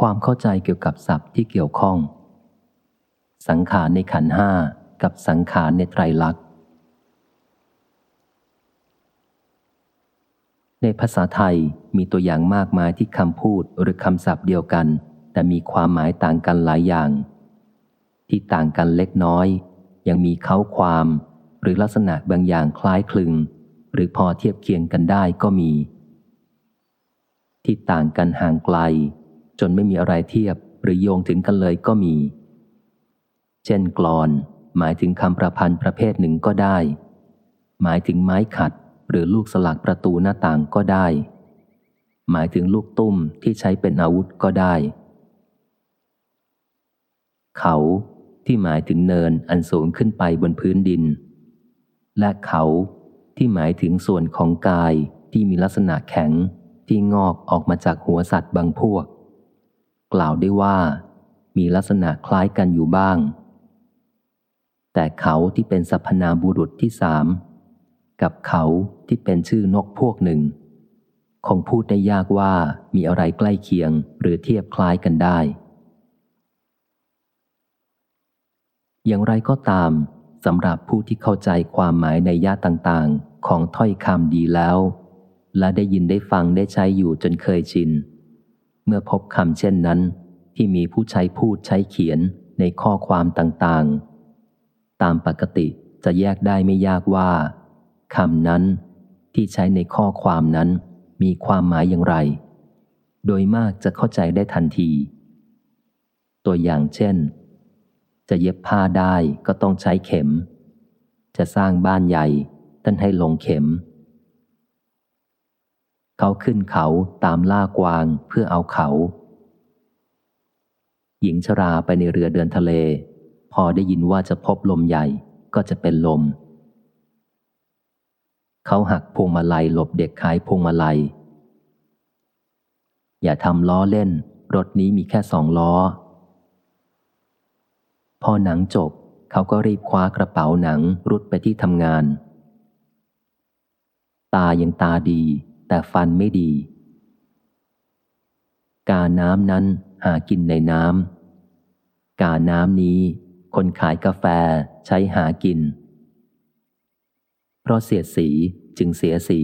ความเข้าใจเกี่ยวกับศัพท์ที่เกี่ยวข้อง สังขารในขันห้ากับสังขารในไตรลักษณ์ ในภาษาไทยมีตัวอย่างมากมายที่คำพูดหรือคำศัพท์เดียวกัน แต่มีความหมายต่างกันหลายอย่าง ที่ต่างกันเล็กน้อย ยังมีเขาความ หรือลักษณะบางอย่างคล้ายคลึง หรือพอเทียบเคียงกันได้ก็มี ที่ต่างกันห่างไกล จนไม่มีอะไรเทียบหรือโยงถึงกันเลยก็มี เช่นกลอน หมายถึงคำประพันธ์ประเภทหนึ่งก็ได้ หมายถึงไม้ขัดหรือลูกสลักประตูหน้าต่างก็ได้ หมายถึงลูกตุ้มที่ใช้เป็นอาวุธก็ได้ เขาที่หมายถึงเนินอันสูงขึ้นไปบนพื้นดิน และเขาที่หมายถึงส่วนของกายที่มีลักษณะแข็งที่งอกออกมาจากหัวสัตว์บางพวก กล่าวได้ว่า มีลักษณะคล้ายกันอยู่บ้าง แต่เขาที่เป็นสรรพนาบุรุษที่สามกับเขาที่เป็นชื่อนกพวกหนึ่ง คงพูดได้ยากว่ามีอะไรใกล้เคียงหรือเทียบคล้ายกันได้ อย่างไรก็ตามสำหรับผู้ที่เข้าใจความหมายในย่าต่างๆ ของถ้อยคำดีแล้ว และได้ยินได้ฟังได้ใช้อยู่จนเคยชิน เมื่อพบคำเช่นนั้น ที่มีผู้ใช้พูดใช้เขียนในข้อความต่างๆ ตามปกติจะแยกได้ไม่ยากว่าคำนั้นที่ใช้ในข้อความนั้นมีความหมายอย่างไร โดยมากจะเข้าใจได้ทันที ตัวอย่างเช่น จะเย็บผ้าได้ก็ต้องใช้เข็ม จะสร้างบ้านใหญ่ท่านให้ลงเข็ม เขาขึ้นเขาตามล่ากวางเพื่อเอาเขา หญิงชราไปในเรือเดินทะเล พอได้ยินว่าจะพบลมใหญ่ก็จะเป็นลม เขาหักพวงมาลัยหลบเด็กขายพวงมาลัย อย่าทำล้อเล่น รถนี้มีแค่สองล้อ พอหนังจบเขาก็รีบคว้ากระเป๋าหนังรุดไปที่ทำงาน ตายังตาดี แต่ฟันไม่ดี กาน้ำนั้นหากินในน้ำกาน้ำนี้ คนขายกาแฟใช้หากิน เพราะเสียสีจึงเสียสี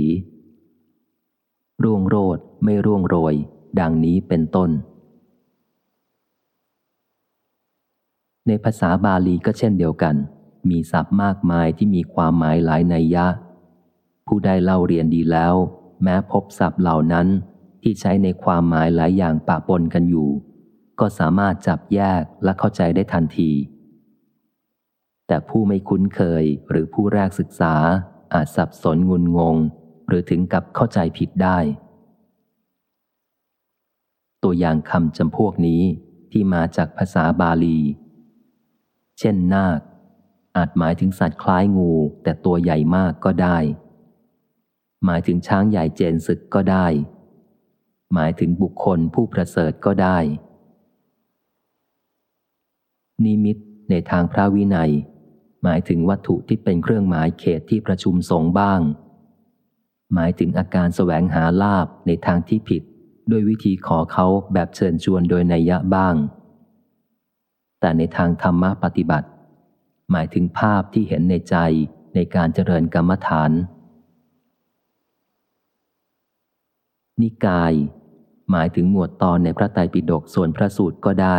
ร่วงโรดไม่ร่วงโรย ดังนี้เป็นต้น ในภาษาบาลีก็เช่นเดียวกัน มีศัพท์มากมายที่มีความหมายหลายในยะ ผู้ได้เล่าเรียนดีแล้ว แม้พบศัพท์เหล่านั้นที่ใช้ในความหมายหลายอย่างปะปนกันอยู่ ก็สามารถจับแยกและเข้าใจได้ทันที แต่ผู้ไม่คุ้นเคยหรือผู้แรกศึกษาอาจสับสนงุนงง หรือถึงกับเข้าใจผิดได้ ตัวอย่างคำจำพวกนี้ที่มาจากภาษาบาลี เช่นนาคอาจหมายถึงสัตว์คล้ายงูแต่ตัวใหญ่มากก็ได้ หมายถึงช้างใหญ่เจนศึกก็ได้ หมายถึงบุคคลผู้ประเสริฐก็ได้ นิมิตในทางพระวินัย หมายถึงวัตถุที่เป็นเครื่องหมายเขตที่ประชุมสงบ้าง หมายถึงอาการแสวงหาลาบในทางที่ผิดด้วยวิธีขอเขาแบบเชิญชวนโดยนัยยะบ้าง แต่ในทางธรรมะปฏิบัติ หมายถึงภาพที่เห็นในใจในการเจริญกรรมฐาน นิกาย หมายถึงหมวดตอนในพระไตรปิฎกส่วนพระสูตรก็ได้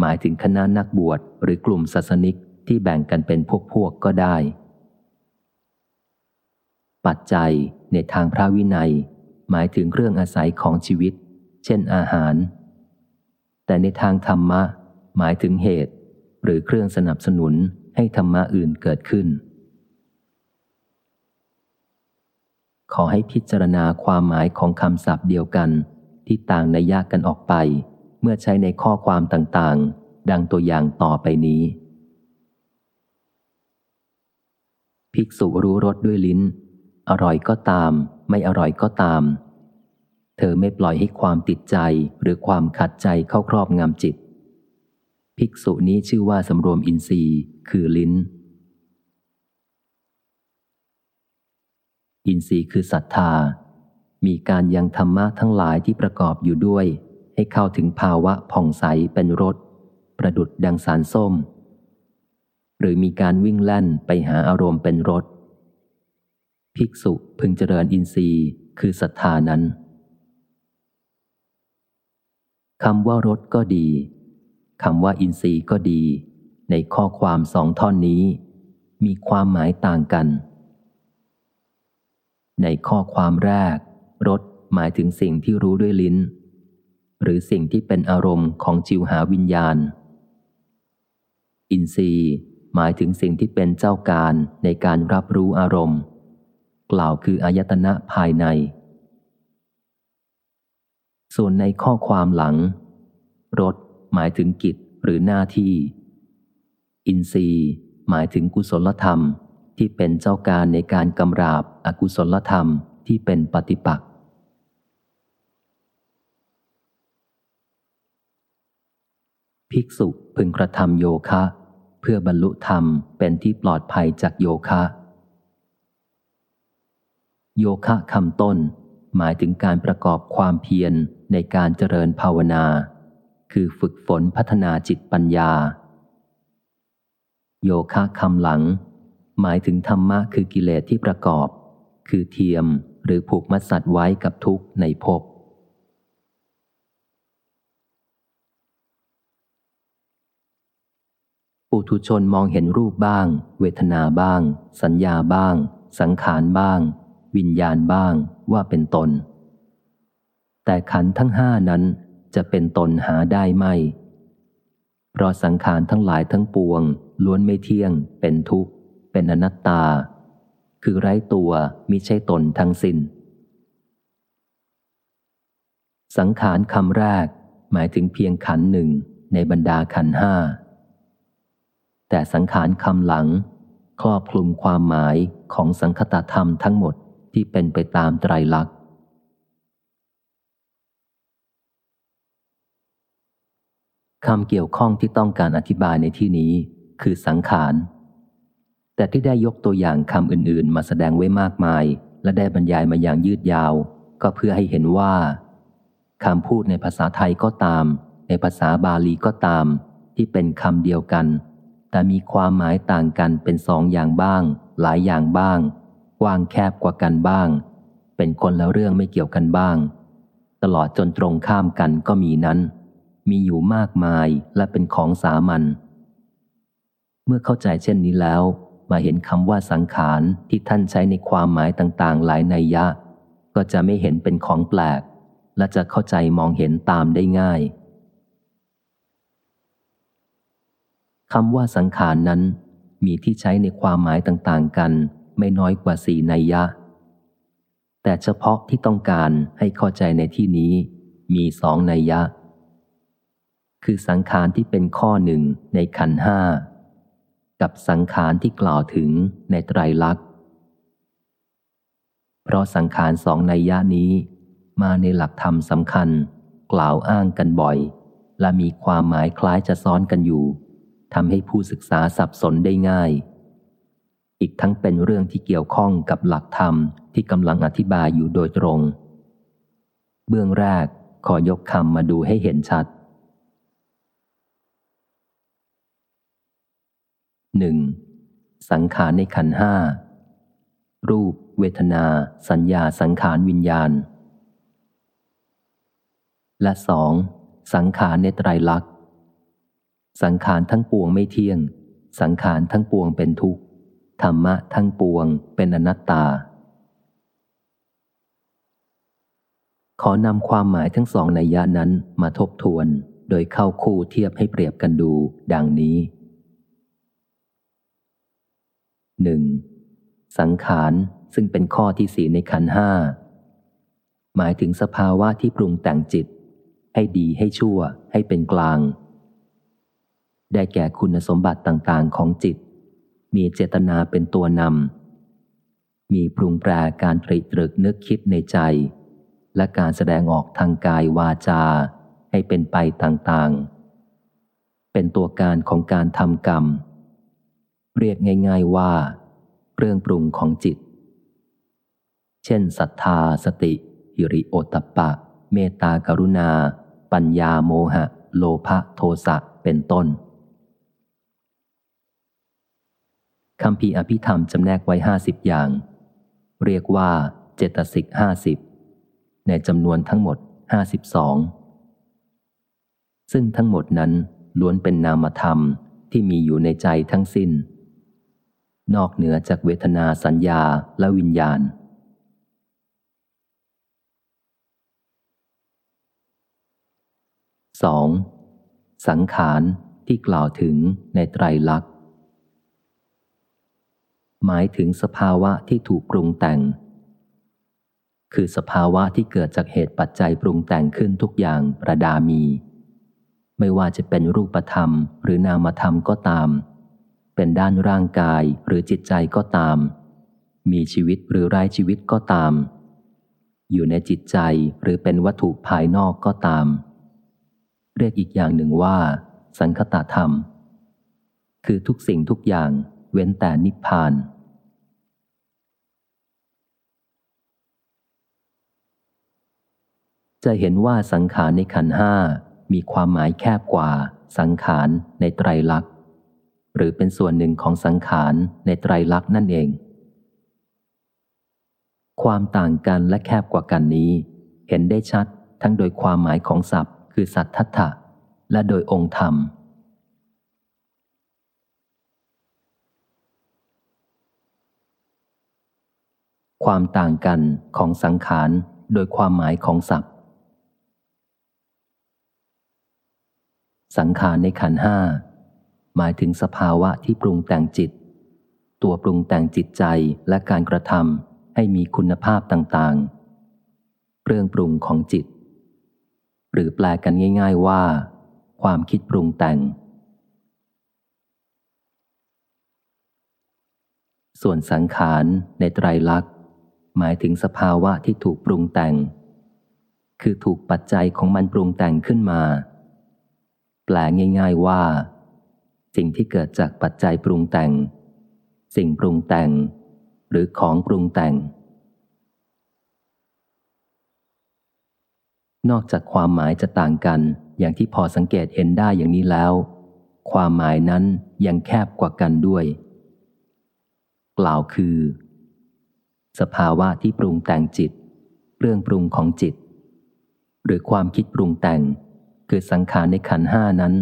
หมายถึงคณะนักบวชหรือกลุ่มศาสนิกที่แบ่งกันเป็นพวกพวกก็ได้ ปัจจัยในทางพระวินัย หมายถึงเครื่องอาศัยของชีวิต เช่นอาหาร แต่ในทางธรรมะ หมายถึงเหตุ หรือเครื่องสนับสนุนให้ธรรมะอื่นเกิดขึ้น ขอให้พิจารณาความหมายของคำศัพท์เดียวกัน ที่ต่างในยากกันออกไป เมื่อใช้ในข้อความต่างๆ ดังตัวอย่างต่อไปนี้ ภิกษุรู้รสด้วยลิ้น อร่อยก็ตาม ไม่อร่อยก็ตาม เธอไม่ปล่อยให้ความติดใจหรือความขัดใจเข้าครอบงำจิต ภิกษุนี้ชื่อว่าสำรวมอินทรีย์ คือลิ้น อินทรีย์คือศรัทธา มีการยังธรรมะทั้งหลายที่ประกอบอยู่ด้วย ให้เข้าถึงภาวะผ่องใสเป็นรสประดุดดังสารส้ม หรือมีการวิ่งแล่นไปหาอารมณ์เป็นรสภิกษุพึงเจริญอินทรีย์คือศรัทธานั้นคำว่ารสก็ดีคำว่าอินทรีย์ก็ดี ในข้อความสองท่อนนี้ มีความหมายต่างกัน ในข้อความแรก รสหมายถึงสิ่งที่รู้ด้วยลิ้น หรือสิ่งที่เป็นอารมณ์ของจิวหาวิญญาณ อินทรีย์หมายถึงสิ่งที่เป็นเจ้าการในการรับรู้อารมณ์ กล่าวคืออายตนะภายใน ส่วนในข้อความหลัง รสหมายถึงกิจหรือหน้าที่ อินทรีย์หมายถึงกุศลธรรม ที่เป็นเจ้าการในการกำราบอกุศลธรรมที่เป็นปฏิปักษ์ภิกษุพึงกระทำโยคะ เพื่อบรรลุธรรมเป็นที่ปลอดภัยจากโยคะ โยคะคำต้น หมายถึงการประกอบความเพียรในการเจริญภาวนา คือฝึกฝนพัฒนาจิตปัญญา โยคะคำหลัง หมายถึงธรรมะคือกิเลสที่ประกอบ คือเทียมหรือผูกมัดสัตว์ไว้กับทุกข์ในภพปุถุชนมองเห็นรูปบ้าง เวทนาบ้าง สัญญาบ้าง สังขารบ้าง วิญญาณบ้างว่าเป็นตน แต่ขันทั้งห้านั้นจะเป็นตนหาได้ไม่ เพราะสังขารทั้งหลายทั้งปวง ล้วนไม่เที่ยงเป็นทุกข์ เป็นอนัตตา คือไร้ตัวมิใช่ตนทั้งสิน้น สังขารคำแรกหมายถึงเพียงขันหนึ่งในบรรดาขันห้า แต่สังขารคำหลังครอบคลุมความหมายของสังคตธรรมทั้งหมดที่เป็นไปตามไตรลักษณ์ คำเกี่ยวข้องที่ต้องการอธิบายในที่นี้คือสังขาร แต่ที่ได้ยกตัวอย่างคำอื่นๆ มาแสดงไว้มากมาย และได้บรรยายมาอย่างยืดยาว ก็เพื่อให้เห็นว่าคำพูดในภาษาไทยก็ตาม ในภาษาบาลีก็ตาม ที่เป็นคำเดียวกัน แต่มีความหมายต่างกันเป็นสองอย่างบ้าง หลายอย่างบ้างกว้างแคบกว่ากันบ้าง เป็นคนแล้วเรื่องไม่เกี่ยวกันบ้าง ตลอดจนตรงข้ามกันก็มีนั้น มีอยู่มากมายและเป็นของสามัญเมื่อเข้าใจเช่นนี้แล้ว มาเห็นคำว่าสังขารที่ท่านใช้ในความหมายต่างๆ หลายนัยยะ ก็จะไม่เห็นเป็นของแปลก และจะเข้าใจมองเห็นตามได้ง่ายคำว่าสังขารนั้น มีที่ใช้ในความหมายต่างๆ กัน ไม่น้อยกว่าสี่นัยยะ แต่เฉพาะที่ต้องการให้เข้าใจในที่นี้ มีสองนัยยะ คือสังขารที่เป็นข้อหนึ่งในขันห้า กับสังขารที่กล่าวถึงในไตรลักษณ์ เพราะสังขารสองในยยะนี้ มาในหลักธรรมสำคัญ กล่าวอ้างกันบ่อย และมีความหมายคล้ายจะซ้อนกันอยู่ทำให้ผู้ศึกษาสับสนได้ง่าย อีกทั้งเป็นเรื่องที่เกี่ยวข้องกับหลักธรรมที่กำลังอธิบายอยู่โดยตรง เบื้องแรกขอยกคำมาดูให้เห็นชัด หนึ่งสังขารในขันห้ารูป เวทนา สัญญาสังขารวิญญาณ และสองสังขารในไตรลักษณ์ สังขารทั้งปวงไม่เที่ยง สังขารทั้งปวงเป็นทุกข์ธรรมะทั้งปวงเป็นอนัตตา ขอนำความหมายทั้งสองในยะนั้นมาทบทวน โดยเข้าคู่เทียบให้เปรียบกันดู ดังนี้ หนึ่งสังขารซึ่งเป็นข้อที่สีในขันห้าหมายถึงสภาวะที่ปรุงแต่งจิต ให้ดีให้ชั่วให้เป็นกลาง ได้แก่คุณสมบัติต่างๆของจิต มีเจตนาเป็นตัวนำมีปรุงแปรการตรีตรึกนึกคิดในใจ และการแสดงออกทางกายวาจา ให้เป็นไปต่างๆ เป็นตัวการของการทำกรรม เรียกง่าย ๆว่า เรื่องปรุงของจิต เช่นศรัทธาสติ หิริโอตปะ เมตตากรุณา ปัญญาโมหะ โลภะโทสะเป็นต้นคำพีอภิธรรมจำแนกไว้ห้าสิบอย่าง เรียกว่าเจตสิกห้าสิบในจำนวนทั้งหมดห้าสิบสองซึ่งทั้งหมดนั้นล้วนเป็นนามธรรมที่มีอยู่ในใจทั้งสิ้น นอกเหนือจากเวทนาสัญญาและวิญญาณ 2. สังขารที่กล่าวถึงในไตรลักษณ์ หมายถึงสภาวะที่ถูกปรุงแต่ง คือสภาวะที่เกิดจากเหตุปัจจัยปรุงแต่งขึ้นทุกอย่างประดามี ไม่ว่าจะเป็นรูปธรรมหรือนามธรรมก็ตาม เป็นด้านร่างกายหรือจิตใจก็ตาม มีชีวิตหรือไร้ชีวิตก็ตาม อยู่ในจิตใจหรือเป็นวัตถุภายนอกก็ตาม เรียกอีกอย่างหนึ่งว่า สังคตธรรม คือทุกสิ่งทุกอย่างเว้นแต่นิพพานจะเห็นว่าสังขารในขันห้ามีความหมายแคบกว่าสังขารในไตรลักษณ์ หรือเป็นส่วนหนึ่งของสังขารในไตรลักษณ์นั่นเอง ความต่างกันและแคบกว่ากันนี้ เห็นได้ชัดทั้งโดยความหมายของศัพท์ คือสัตทัตถะและโดยองค์ธรรม ความต่างกันของสังขารโดยความหมายของศัพท์ สังขารในขันห้า หมายถึงสภาวะที่ปรุงแต่งจิต ตัวปรุงแต่งจิตใจและการกระทำให้มีคุณภาพต่างๆ เรื่องปรุงของจิต หรือแปลกันง่าย ๆว่า ความคิดปรุงแต่ง ส่วนสังขารในไตรลักษณ์ หมายถึงสภาวะที่ถูกปรุงแต่ง คือถูกปัจจัยของมันปรุงแต่งขึ้นมา แปลง่าย ๆว่า สิ่งที่เกิดจากปัจจัยปรุงแต่ง สิ่งปรุงแต่ง หรือของปรุงแต่ง นอกจากความหมายจะต่างกันอย่างที่พอสังเกตเห็นได้อย่างนี้แล้ว ความหมายนั้นยังแคบกว่ากันด้วย กล่าวคือ สภาวะที่ปรุงแต่งจิต เรื่องปรุงของจิต หรือความคิดปรุงแต่ง คือสังขารในขันห้านั้น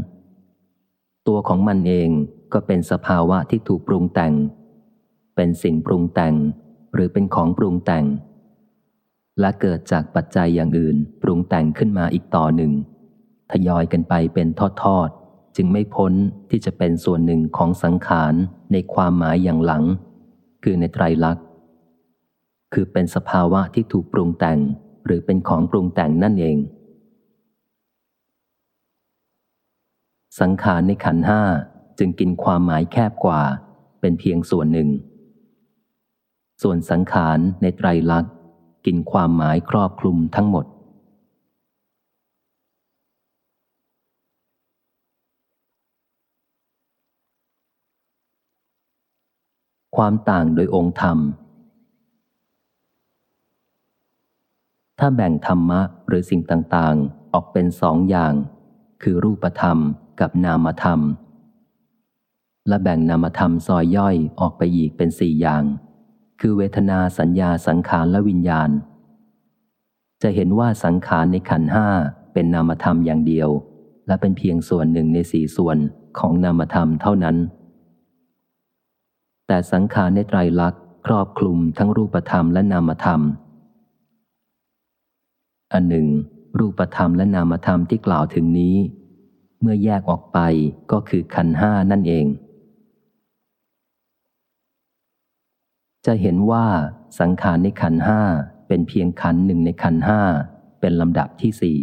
ตัวของมันเองก็เป็นสภาวะที่ถูกปรุงแต่ง เป็นสิ่งปรุงแต่งหรือเป็นของปรุงแต่ง และเกิดจากปัจจัยอย่างอื่นปรุงแต่งขึ้นมาอีกต่อหนึ่ง ทยอยกันไปเป็นทอดๆ จึงไม่พ้นที่จะเป็นส่วนหนึ่งของสังขารในความหมายอย่างหลัง คือในไตรลักษณ์ คือเป็นสภาวะที่ถูกปรุงแต่งหรือเป็นของปรุงแต่งนั่นเอง สังขารในขันห้าจึงกินความหมายแคบกว่า เป็นเพียงส่วนหนึ่ง ส่วนสังขารในไตรลักษณ์กินความหมายครอบคลุมทั้งหมด ความต่างโดยองค์ธรรม ถ้าแบ่งธรรมะหรือสิ่งต่าง ๆ ออกเป็นสองอย่าง คือรูปธรรมกับนามธรรม และแบ่งนามธรรมซอยย่อยออกไปอีกเป็นสี่อย่าง คือเวทนาสัญญาสังขารและวิญญาณ จะเห็นว่าสังขารในขันห้าเป็นนามธรรมอย่างเดียว และเป็นเพียงส่วนหนึ่งในสี่ส่วนของนามธรรมเท่านั้น แต่สังขารในไตรลักษณ์ครอบคลุมทั้งรูปธรรมและนามธรรม อันหนึ่ง รูปธรรมและนามธรรมที่กล่าวถึงนี้ เมื่อแยกออกไปก็คือขันห้านั่นเอง จะเห็นว่าสังขารในขันห้าเป็นเพียงขันหนึ่งในขันห้าเป็นลำดับที่สี่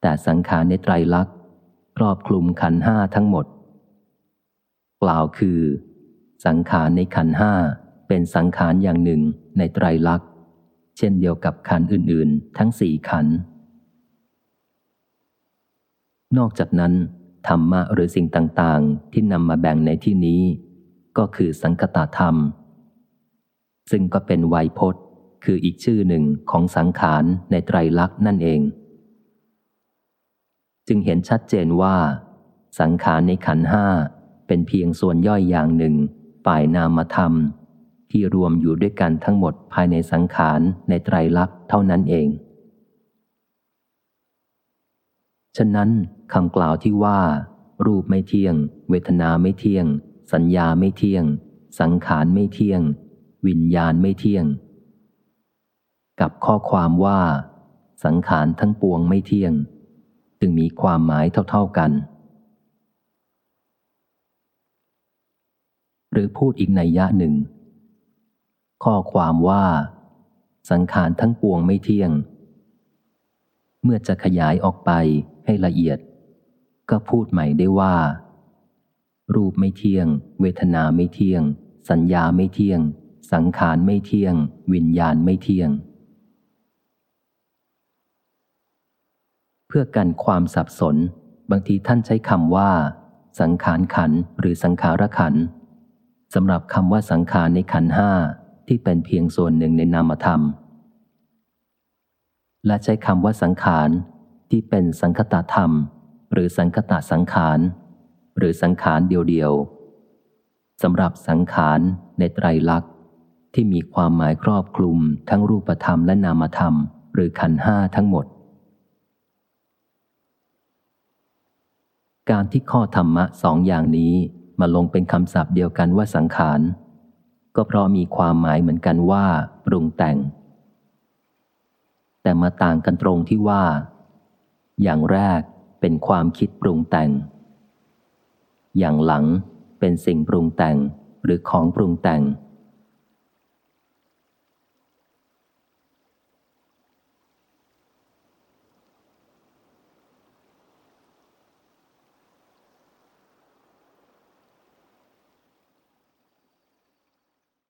แต่สังขารในไตรลักษณ์ครอบคลุมขันห้าทั้งหมด กล่าวคือ สังขารในขันห้าเป็นสังขารอย่างหนึ่งในไตรลักษณ์ เช่นเดียวกับขันอื่นๆ ทั้งสี่ขัน นอกจากนั้น ธรรมะหรือสิ่งต่างๆ ที่นำมาแบ่งในที่นี้ ก็คือสังคตาธรรม ซึ่งก็เป็นไวยพจน์ คืออีกชื่อหนึ่งของสังขารในไตรลักษณ์นั่นเอง จึงเห็นชัดเจนว่า สังขารในขันห้าเป็นเพียงส่วนย่อยอย่างหนึ่ง ฝ่ายนามธรรม ที่รวมอยู่ด้วยกันทั้งหมดภายในสังขารในไตรลักษณ์เท่านั้นเอง ฉะนั้นคำกล่าวที่ว่า รูปไม่เที่ยง เวทนาไม่เที่ยง สัญญาไม่เที่ยง สังขารไม่เที่ยง วิญญาณไม่เที่ยง กับข้อความว่า สังขารทั้งปวงไม่เที่ยง จึงมีความหมายเท่า ๆกันหรือพูดอีกในยะหนึ่ง ข้อความว่า สังขารทั้งปวงไม่เที่ยง เมื่อจะขยายออกไปให้ละเอียด ก็พูดใหม่ได้ว่า รูปไม่เที่ยง เวทนาไม่เที่ยง สัญญาไม่เที่ยง สังขารไม่เที่ยง วิญญาณไม่เที่ยง เพื่อกันความสับสน บางทีท่านใช้คำว่า สังขารขันหรือสังขารขันสำหรับคำว่าสังขารในขันห้า ที่เป็นเพียงส่วนหนึ่งในนามธรรม และใช้คำว่าสังขารที่เป็นสังคตธรรม หรือสังคตสังขาร หรือสังขารเดียวๆสำหรับสังขารในไตรลักษณ์ที่มีความหมายครอบคลุมทั้งรูปธรรมและนามธรรม หรือขันห้าทั้งหมด การที่ข้อธรรมะสองอย่างนี้มาลงเป็นคำศัพท์เดียวกันว่าสังขาร ก็เพราะมีความหมายเหมือนกันว่าปรุงแต่ง แต่มาต่างกันตรงที่ว่า อย่างแรกเป็นความคิดปรุงแต่ง อย่างหลังเป็นสิ่งปรุงแต่งหรือของปรุงแต่ง